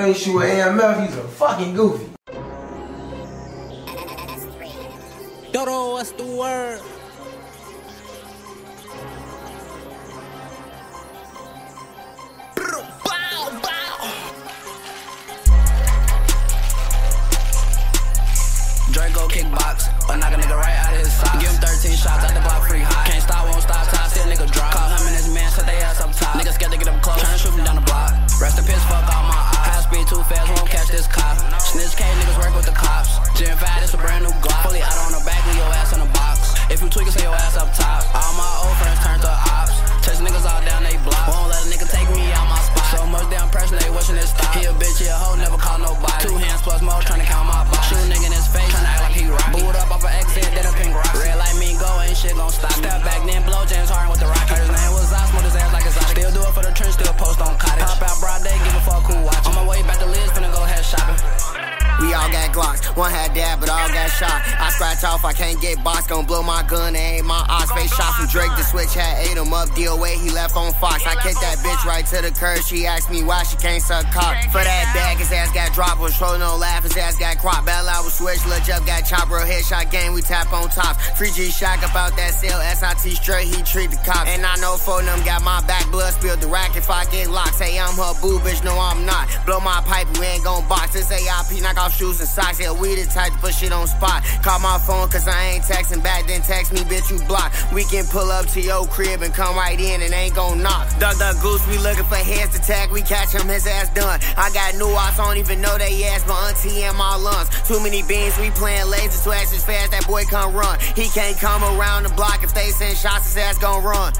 nigga ain't shoot AMF, he's a fucking goofy. Dodo, what's the word? Draco kickbox, or knock a nigga right out of his socks. Give him 13 shots out the block free hot. Can't stop, won't stop, top, still nigga drop. Call him and his man, set they ass up top. Niggas scared to get up close, tryna shoot from down the block. Rest in peace, fuck all Snitch K, niggas work with the cops. Gen 5, this a brand new Glock. Fully out on the back, leave your ass in the box. If you tweaking, say your ass up top. We all got Glocks, one had dad, but all got shot. I scratch off, I can't get box, gon' blow my gun, and ain't my odds. Face shot from Drake, the switch had ate him up. DOA, he left on Fox. I kicked that bitch right to the curb. She asked me why she can't suck cock. For that bag, his ass got dropped. Was trolling no laugh, his ass got cropped. Battle out with switch, Lil Jeff got chop, real headshot game. We tap on tops. Free G shock about that sale, SIT straight, he treat the cops. And I know four of them got my back, blood spilled the rack if I get locked. Say I'm her boo, bitch, no I'm not. Blow my pipe, we ain't gon' box. This AIP, knock off shoes and socks. Yeah, we the type to put shit on spot. Call my phone cause I ain't texting back, then text me, bitch, you block. We can pull up to your crib and come right in and ain't gon' knock. Duck, duck, goose, we looking for heads to tag. We catch him, his ass done. I got new ops, I don't even know they ass, but auntie and my lungs. Too many beans, we playing laser swag as fast, that boy can't run. He can't come around the block if they send shots, his ass gon' run.